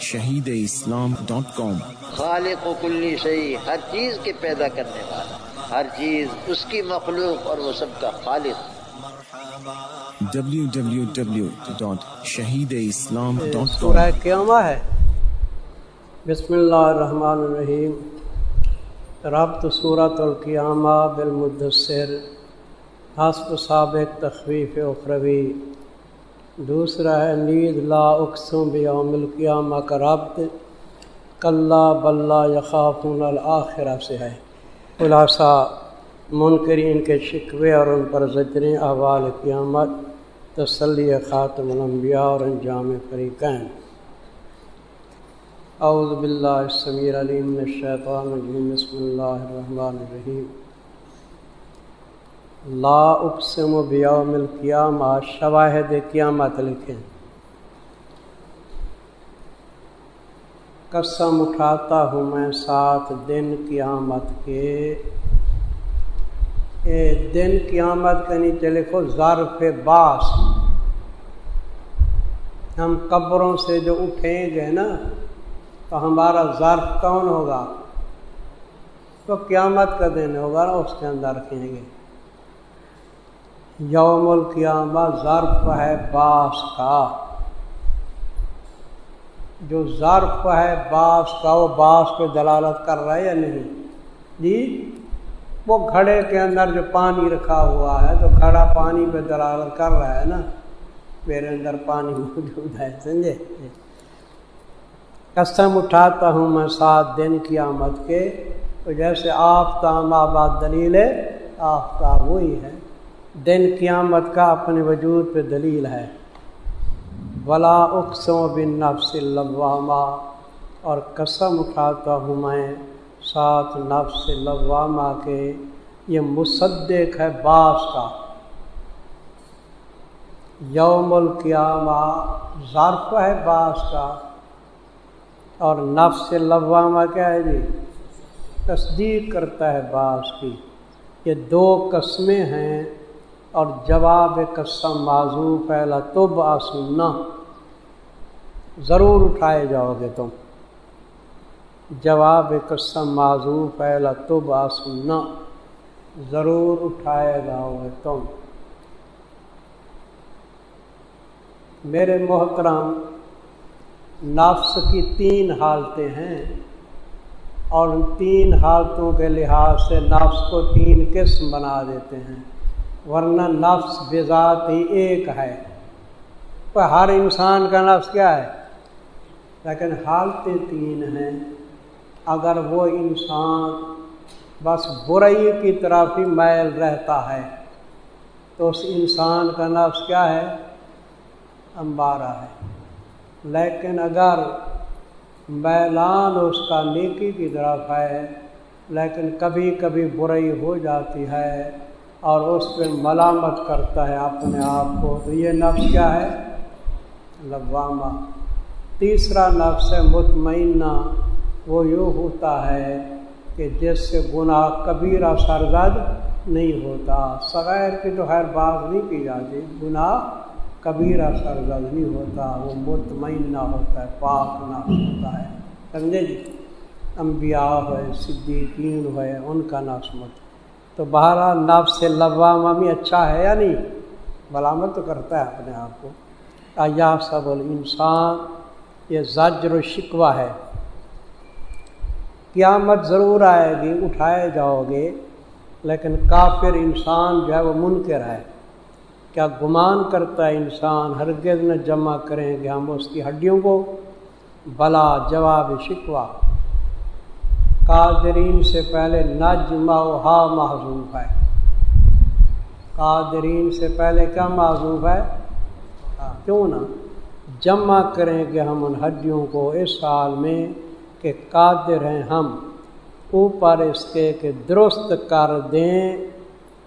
Shaheed Islam dot کام۔ خالق و کلی شہی ہر چیز کے پیدا کرنے والا ہر چیز اس کی مخلوق اور وہ سب کا خالق۔ www.shahideislam.com سورہ قیامہ ہے۔ بسم اللہ الرحمن الرحیم۔ ربط صورت القیامہ بالمدثر۔ حسب سابق تخویف اخروی۔ دوسرا ہے، نید لا اقسم بیوم القیامہ کا ربط۔ کلّہ بلّہ یخافون الآخرہ سے ہے۔ خلاصہ، منکرین کے شکوے اور ان پر زجریں احوال قیامت، تسلی خاتم الانبیاء اور انجام فریقین۔ اعوذ باللہ السمیر علیم الشیطان الرجیم، بسم اللہ الرحمن الرحیم۔ لا اقسم بیوم القیامہ، شواہد قیامت لکھیں۔ قسم اٹھاتا ہوں میں سات دن قیامت کے۔ اے دن قیامت کے نیچے لکھو ظرف باس۔ ہم قبروں سے جو اٹھیں گے نا، تو ہمارا ظرف کون ہوگا؟ تو قیامت کا دن ہوگا نا اس کے اندر رکھیں گے۔ یوم القیامہ ظرف ہے باس کا۔ جو ظرف ہے باس کا، وہ باس پہ دلالت کر رہا ہے یا نہیں؟ جی وہ گھڑے کے اندر جو پانی رکھا ہوا ہے، تو گھڑا پانی پہ دلالت کر رہا ہے نا؟ میرے اندر پانی موجود ہے، سمجھے؟ قسم اٹھاتا ہوں میں سات دن کی آمد کے، تو جیسے آفتاب آباد دلیل آفتاب وہی ہے۔ دن قیامت کا اپنے وجود پہ دلیل ہے۔ ولا اقسم بن نفس لوامہ اور قسم اٹھاتا ہوں میں ساتھ نفس لوامہ کے۔ یہ مصدق ہے باس کا۔ یوم القیامہ ظرف ہے باس کا۔ اور نفس لوامہ کیا ہے جی؟ تصدیق کرتا ہے باس کی۔ یہ دو قسمیں ہیں۔ اور جواب قسم معذوف پہلا تب آسنا ضرور اٹھائے جاؤ گے تم۔ جواب قسم معذوف پہلا تب آسنا ضرور اٹھائے جاؤ گے تم۔ میرے محترم، نفس کی تین حالتیں ہیں۔ اور ان تین حالتوں کے لحاظ سے نفس کو تین قسم بنا دیتے ہیں۔ ورنہ نفس بذات ہی ایک ہے۔ تو ہر انسان کا نفس کیا ہے؟ لیکن حالتیں تین ہیں۔ اگر وہ انسان بس برائی کی طرف ہی میل رہتا ہے، تو اس انسان کا نفس کیا ہے؟ امبارہ ہے۔ لیکن اگر میلان اس کا نیکی کی طرف ہے، لیکن کبھی کبھی برائی ہو جاتی ہے اور اس پہ ملامت کرتا ہے اپنے آپ کو۔ تو یہ نفس کیا ہے؟ لبامہ تیسرا نفس ہے مطمئنہ۔ وہ یوں ہوتا ہے کہ جس سے گناہ کبیرہ سرزد نہیں ہوتا۔ سغیر کی تو خیر بات نہیں کی جاتی، گناہ کبیرہ سرزد نہیں ہوتا۔ وہ مطمئنہ ہوتا ہے، پاک نفس ہوتا ہے۔ سمجھے جی؟ انبیاء ہوئے، صدیقین ہوئے، ان کا نفس مت تو بہرحال نفس سے لبامہ اچھا ہے یا نہیں؟ ملامت تو کرتا ہے اپنے آپ کو۔ یا سب الانسان، یہ زجر و شکوہ ہے۔ قیامت ضرور آئے گی، اٹھائے جاؤ گے، لیکن کافر انسان جو ہے وہ منکر ہے۔ کیا گمان کرتا ہے انسان؟ ہرگز نہ جمع کریں گے ہم اس کی ہڈیوں کو۔ بلا جواب شکوہ۔ قادرین سے پہلے نجمہ ہا معذوف ہے۔ قادرین سے پہلے کیا معذوف ہے؟ ہاں، کیوں نہ جمع کریں گے ہم ان ہڈیوں کو اس سال میں کہ قادر ہیں ہم۔ اوپر اس کے کہ درست کر دیں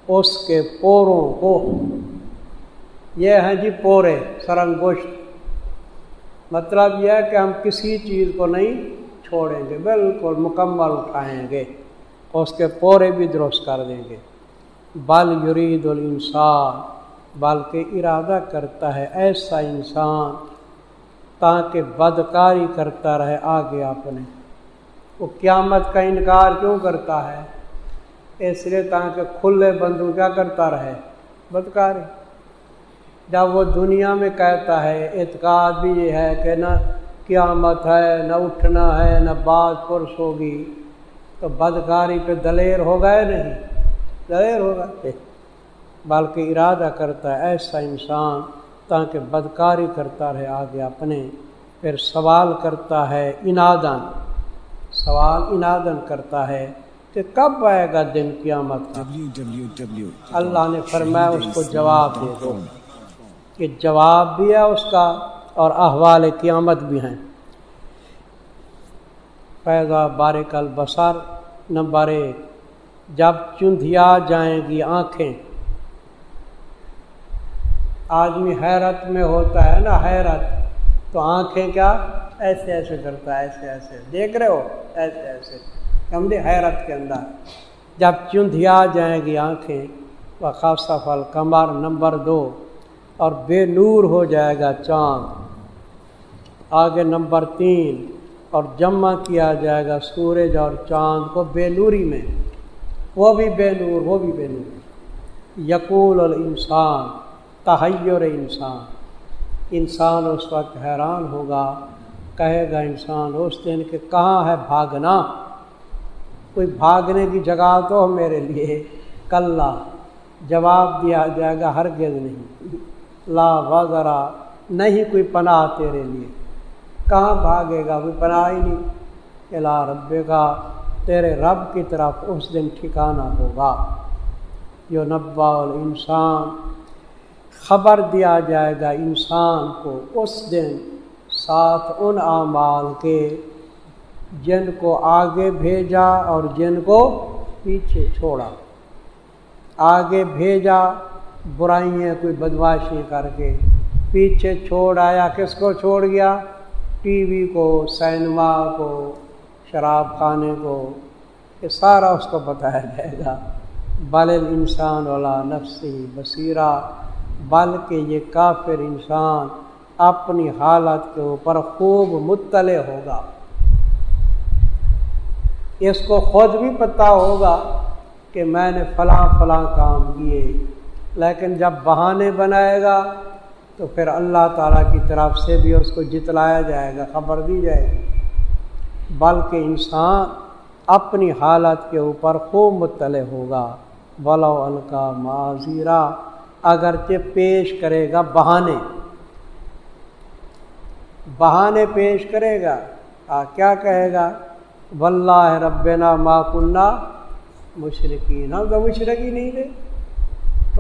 اس کے پوروں کو۔ یہ ہیں جی پورے سرنگوشت مطلب یہ ہے کہ ہم کسی چیز کو نہیں چھوڑیں گے، بالکل مکمل اٹھائیں گے اس کے پورے بھی درست کر دیں گے۔ بل یرید الانسان، بلکہ ارادہ کرتا ہے ایسا انسان تاکہ بدکاری کرتا رہے آگے اپنے۔ وہ قیامت کا انکار کیوں کرتا ہے؟ اس لیے تاکہ کھلے بندو کیا کرتا رہے؟ بدکاری۔ جب وہ دنیا میں کہتا ہے، اعتقاد بھی یہ ہے کہ نہ قیامت ہے، نہ اٹھنا ہے، نہ بات پرس ہوگی۔ تو بدکاری پہ دلیر ہو گئے نہیں۔ دلیر ہوگا بلکہ ارادہ کرتا ہے، ایسا انسان تاکہ بدکاری کرتا رہے آگے اپنے۔ پھر سوال کرتا ہے، انادن۔ سوال انادن کرتا ہے کہ کب آئے گا دن قیامت کا؟ اللہ نے فرمایا، اس کو جواب دے دو۔ کہ جواب بھی ہے اس کا۔ اور احوال قیامت بھی ہیں۔ پیدا بارک البصر نمبر ایک جب چندھیا جائیں گی آنکھیں۔ آدمی حیرت میں ہوتا ہے نا، حیرت۔ تو آنکھیں کیا؟ ایسے ایسے کرتا ہے، ایسے ایسے۔ دیکھ رہے ہو؟ ایسے ایسے۔ کمدے حیرت کے اندر۔ جب چندھیا جائیں گی آنکھیں۔ وہ خاصہ فل کمر نمبر دو۔ اور بے نور ہو جائے گا چاند۔ آگے نمبر تین، اور جمع کیا جائے گا سورج اور چاند کو بے نوری میں۔ وہ بھی بے نور، وہ بھی بے نور۔ یقول الانسان، تحیر انسان۔ انسان اس وقت حیران ہوگا، کہے گا انسان، اس دن کہ کہاں ہے بھاگنا؟ کوئی بھاگنے کی جگہ تو میرے لیے، کل جواب دیا جائے گا، ہرگز نہیں۔ لا وغیرہ نہیں کوئی پناہ تیرے لیے۔ کہاں بھاگے گا؟ کوئی پناہ ہی نہیں۔ الا رب کا تیرے رب کی طرف اس دن ٹھکانا ہوگا۔ جو نبا انسان، خبر دیا جائے گا انسان کو اس دن ساتھ ان اعمال کے، جن کو آگے بھیجا اور جن کو پیچھے چھوڑا۔ آگے بھیجا برائیاں کوئی بدماشی کر کے۔ پیچھے چھوڑ آیا، کس کو چھوڑ گیا؟ ٹی وی کو، سینما کو، شراب خانے کو۔ یہ سارا اس کو بتایا جائے گا۔ بل انسان والا نفسی بصیرہ۔ بلکہ یہ کافر انسان اپنی حالت کے اوپر خوب مطلع ہوگا۔ اس کو خود بھی پتہ ہوگا کہ میں نے فلاں فلاں کام کیے۔ لیکن جب بہانے بنائے گا تو پھر اللہ تعالیٰ کی طرف سے بھی اس کو جتلایا جائے گا، خبر دی جائے گی۔ بلکہ انسان اپنی حالت کے اوپر خوب مطلع ہوگا۔ بلو الکا معذیرہ اگرچہ پیش کرے گا بہانے۔ بہانے پیش کرے گا، آ کیا کہے گا؟ واللہ ربنا ما کنہ مشرقین ہم تو مشرقی نہیں دے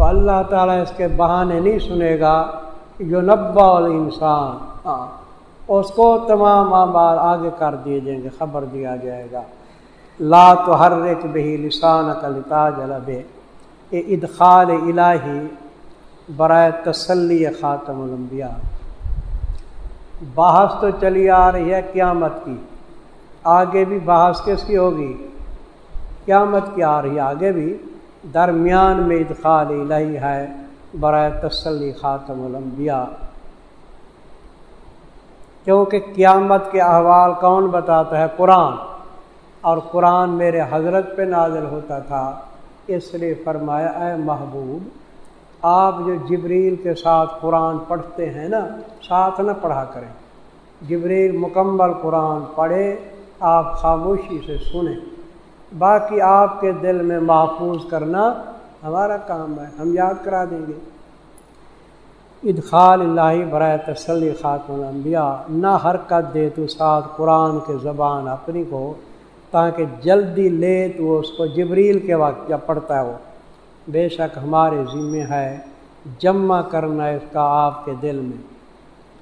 تو اللہ تعالیٰ اس کے بہانے نہیں سنے گا جو نبا انسان ہاں اس کو تمام آبار آگے کر دیے جائیں گے، خبر دیا جائے گا۔ لا تو ہر ایک بہی لسان کا جلب یہ ادخال الہی، برائے تسلی خاتم الانبیاء۔ بحث تو چلی آ رہی ہے قیامت کی۔ آگے بھی بحث کس کی ہوگی؟ قیامت کی آ رہی ہے، آگے بھی۔ درمیان میں ادخال الہی ہے برائے تسلی خاتم الانبیاء۔ کیونکہ قیامت کے احوال کون بتاتا ہے؟ قرآن۔ اور قرآن میرے حضرت پہ نازل ہوتا تھا، اس لیے فرمایا، اے محبوب، آپ جو جبریل کے ساتھ قرآن پڑھتے ہیں نا، ساتھ نہ پڑھا کریں۔ جبریل مکمل قرآن پڑھے، آپ خاموشی سے سنیں۔ باقی آپ کے دل میں محفوظ کرنا ہمارا کام ہے، ہم یاد کرا دیں گے۔ ادخال اللہ برائے تسلی خاتم الانبیاء، نہ حرکت دے تو ساتھ قرآن کے زبان اپنی کو، تاکہ جلدی لے تو وہ اس کو جبریل کے وقت جب پڑھتا ہے وہ بے شک ہمارے ذمے ہے جمع کرنا اس کا آپ کے دل میں،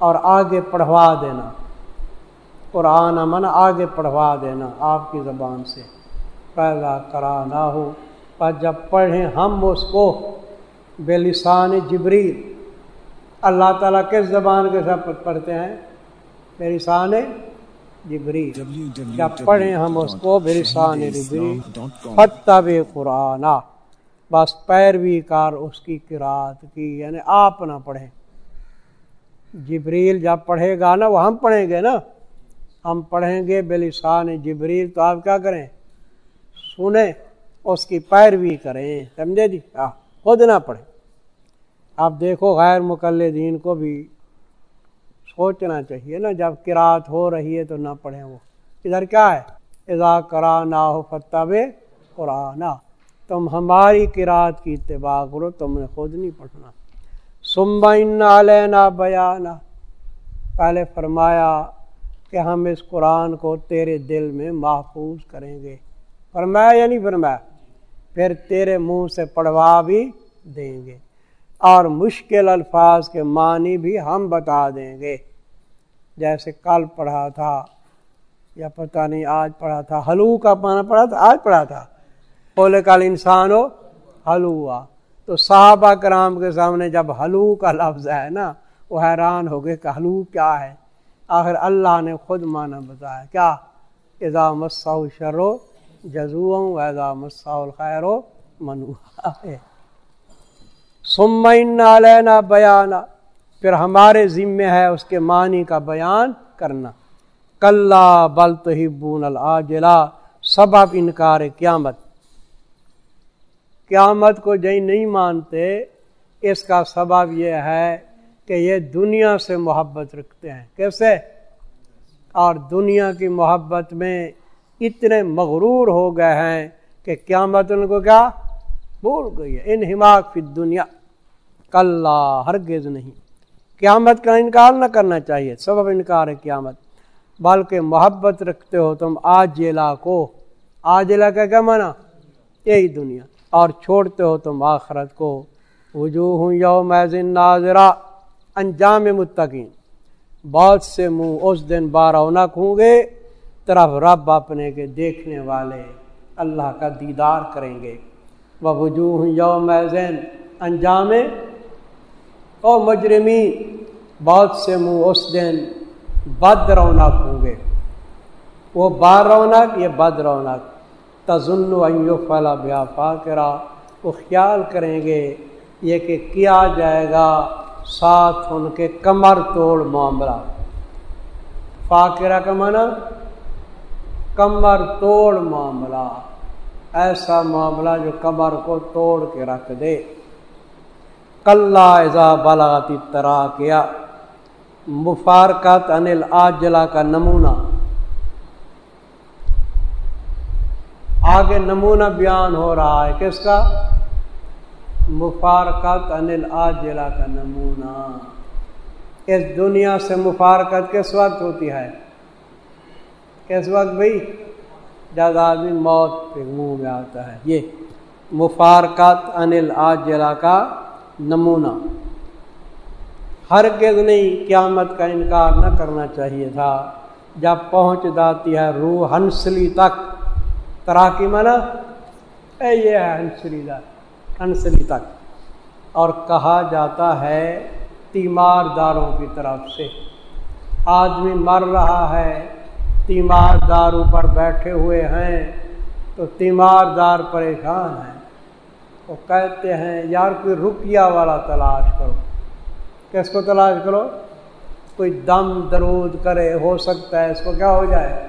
اور آگے پڑھوا دینا۔ قرآن امن آگے پڑھوا دینا آپ کی زبان سے۔ پیدا کرا نہ ہو پر جب پڑھیں ہم اس کو بے لسان جبریل، اللہ تعالیٰ کس زبان کے ساتھ پڑھتے ہیں؟ بے لسان جبریل۔ جب پڑھیں ہم اس کو بے لسان جبریل فتب قرآن بس پیروی کار اس کی کراط کی یعنی آپ نہ پڑھیں۔ جبریل جب پڑھے گا نا، وہ ہم پڑھیں گے نا۔ ہم پڑھیں گے بلسان جبریل، تو آپ کیا کریں؟ سنیں، اس کی پیروی کریں۔ سمجھے جی؟ خود نہ پڑھیں۔ آپ دیکھو، غیر مقلدین کو بھی سوچنا چاہیے نا، جب کراط ہو رہی ہے تو نہ پڑھیں وہ۔ ادھر کیا ہے؟ اذا کرا نہ ہو فتح قرآن تم ہماری کراط کی اتباع کرو، تم نے خود نہیں پڑھنا۔ سمبا لینا بیانا پہلے فرمایا کہ ہم اس قرآن کو تیرے دل میں محفوظ کریں گے۔ فرمایا یا نہیں فرمایا؟ پھر تیرے منہ سے پڑھوا بھی دیں گے اور مشکل الفاظ کے معنی بھی ہم بتا دیں گے۔ جیسے کل پڑھا تھا یا پتہ نہیں آج پڑھا تھا حلو کا پانا پڑھا تھا، آج پڑھا تھا۔ بولے کل انسان ہو حلوا تو صحابہ کرام کے سامنے جب حلو کا لفظ ہے نا، وہ حیران ہو گئے کہ حلو کیا ہے؟ آخر اللہ نے خود مانا بتایا، کیا؟ اذا مسا شرو جزو اذا مسا الخیر و منو سمین لینا بیانہ پھر ہمارے ذمے ہے اس کے معنی کا بیان کرنا۔ کل بل تو بون سبب انکار قیامت۔ قیامت کو جی نہیں مانتے، اس کا سبب یہ ہے کہ یہ دنیا سے محبت رکھتے ہیں۔ کیسے؟ اور دنیا کی محبت میں اتنے مغرور ہو گئے ہیں کہ قیامت ان کو کیا بھول گئی ہے۔ ان حماق فی دنیا کل ہرگز نہیں۔ قیامت کا انکار نہ کرنا چاہیے۔ سبب انکار ہے قیامت۔ بلکہ محبت رکھتے ہو تم آج جیلا کو۔ آج کا کیا مانا یہی دنیا۔ اور چھوڑتے ہو تم آخرت کو۔ وجوہ ہوں یوم ناظرہ۔ انجام متقین۔ بہت سے منہ اس دن بارونک ہوں گے۔ طرف رب اپنے کے دیکھنے والے اللہ کا دیدار کریں گے۔ وہ وجوہ یوم انجام او مجرمی بہت سے منہ اس دن بد رونق ہوں گے۔ وہ بار رونق، یہ بد رونق۔ تزن و فلا بیا فاکرا وہ خیال کریں گے، یہ کہ کیا جائے گا ساتھ ان کے کمر توڑ معاملہ۔ فاکرہ کا معنی کمر توڑ معاملہ۔ ایسا معاملہ جو کمر کو توڑ کے رکھ دے۔ کل بلاتی طرح کیا مفارکت انل آجلا کا نمونہ۔ آگے نمونہ بیان ہو رہا ہے کس کا؟ مفارکت انل آجلا کا نمونہ۔ اس دنیا سے مفارکت کس وقت ہوتی ہے؟ کس وقت بھائی جب آدمی موت کے منہ میں آتا ہے، یہ مفارکت انل آجلا کا نمونہ۔ ہر نہیں قیامت کا انکار نہ کرنا چاہیے تھا۔ جب پہنچ جاتی ہے روح ہنسلی تک تراکی منا اے یہ ہے ہنسلی تک ہنسلی تک۔ اور کہا جاتا ہے تیمار داروں کی طرف سے، آدمی مر رہا ہے تیمار داروں پر بیٹھے ہوئے ہیں تو تیمار دار پریشان ہیں۔ وہ کہتے ہیں، یار کوئی رکیا والا تلاش کرو۔ کس کو تلاش کرو؟ کوئی دم درود کرے، ہو سکتا ہے اس کو کیا ہو جائے؟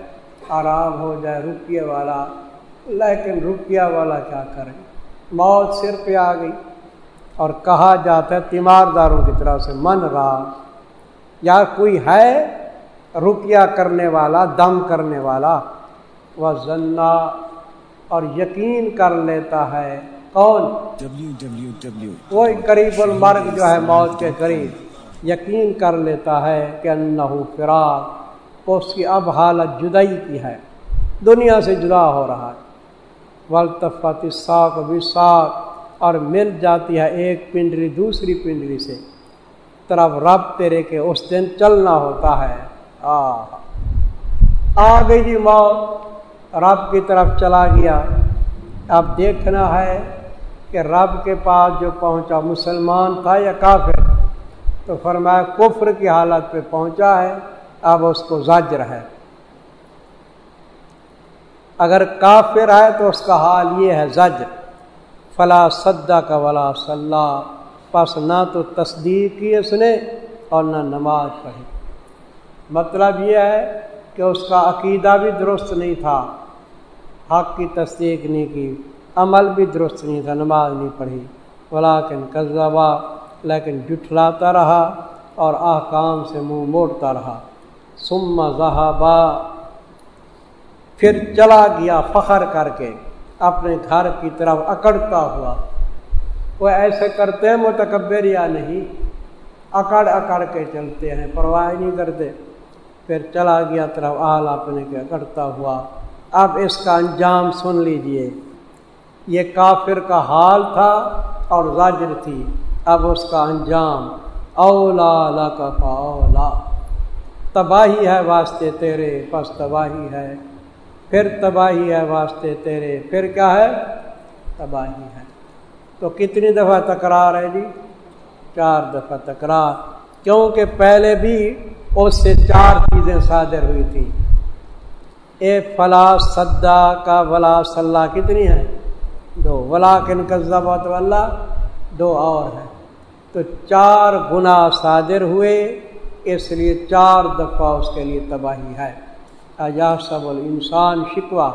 آرام ہو جائے رکیے والا۔ لیکن رکیا والا کیا کرے؟ موت سر پہ آ گئی۔ اور کہا جاتا ہے تیمار داروں کی طرف سے، من رہا۔ یا کوئی ہے؟ رکیا کرنے والا دم کرنے والا وہ زنا اور یقین کر لیتا ہے کون؟ وہی قریب المرگ جو ہے موت کے قریب یقین کر لیتا ہے کہ انہو فراق اس کی اب حالت جدائی کی ہے دنیا سے جدا ہو رہا ہے۔ ولطفت ساک بھی ساک اور مل جاتی ہے ایک پنڈری دوسری پنڈری سے۔ طرف رب تیرے کے اس دن چلنا ہوتا ہے آ۔ گئی جی موت، رب کی طرف چلا گیا۔ اب دیکھنا ہے کہ رب کے پاس جو پہنچا، مسلمان تھا یا کافر؟ تو فرمایا کفر کی حالت پہ پہنچا ہے، اب اس کو زجر ہے۔ اگر کافر ہے تو اس کا حال یہ ہے، زجر۔ فلا صدا کا ولا صلاح پس نہ تو تصدیق کی اس نے اور نہ نماز پڑھی۔ مطلب یہ ہے کہ اس کا عقیدہ بھی درست نہیں تھا، حق کی تصدیق نہیں کی، عمل بھی درست نہیں تھا، نماز نہیں پڑھی۔ ولاکن قزبہ لیکن جٹھلاتا رہا اور احکام سے منہ موڑتا رہا۔ سما ذہابا پھر چلا گیا فخر کر کے، اپنے گھر کی طرف اکڑتا ہوا۔ وہ ایسے کرتے ہیں متکبر یا نہیں؟ اکڑ اکڑ کے چلتے ہیں، پرواہ نہیں کرتے۔ پھر چلا گیا، طرف آل اپنے کے اکڑتا ہوا۔ اب اس کا انجام سن لیجیے۔ یہ کافر کا حال تھا اور زاجر تھی۔ اب اس کا انجام، اولا لا کا اولا تباہی ہے واسطے تیرے، پس تباہی ہے۔ پھر تباہی ہے واسطے تیرے، پھر کیا ہے؟ تباہی ہے۔ تو کتنی دفعہ تکرار ہے جی؟ چار دفعہ تکرار۔ کیونکہ پہلے بھی اس سے چار چیزیں صادر ہوئی تھیں۔ اے فلا صدا کا ولا صلاح کتنی ہے دو۔ ولا کن کا ضبط اللہ، دو اور ہے تو چار گنا صادر ہوئے، اس لیے چار دفعہ اس کے لیے تباہی ہے۔ اجا سب انسان شکوا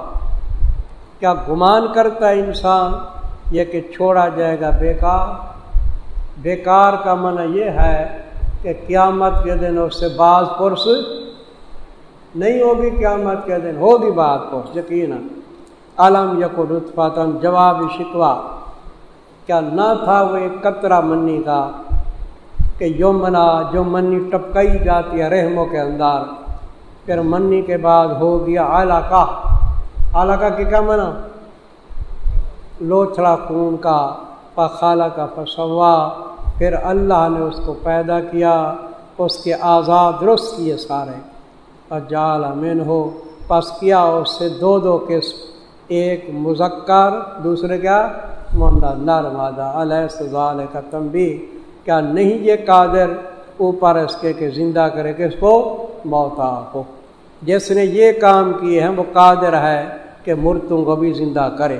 کیا گمان کرتا ہے انسان؟ یہ کہ چھوڑا جائے گا بیکار۔ بیکار کا من یہ ہے کہ قیامت کے دن اس سے بعض پرس نہیں ہوگی، قیامت کے دن ہوگی بعض پرس یقین علم یقو لطفاتم جواب شکوا کیا نہ تھا وہ ایک قطرہ منی کا کہ جو منا جو منی ٹپکائی جاتی ہے رحموں کے اندر، پھر منی کے بعد ہو گیا اعلیٰ کا اعلیٰ کا کیا منا لوتھڑا خون کا، پخالہ کا فسوا پھر اللہ نے اس کو پیدا کیا، اس کے آزاد درست کیے سارے۔ اور جال امین ہو پس کیا اس سے دو دو قسم، ایک مذکر، دوسرے کیا؟ مندہ نر مادہ علیہ سزال کا تمبی کیا نہیں یہ قادر؟ اوپر اس کے کہ زندہ کرے کس کو موتا کو جس نے یہ کام کیے ہیں وہ قادر ہے کہ مرتوں کو بھی زندہ کرے۔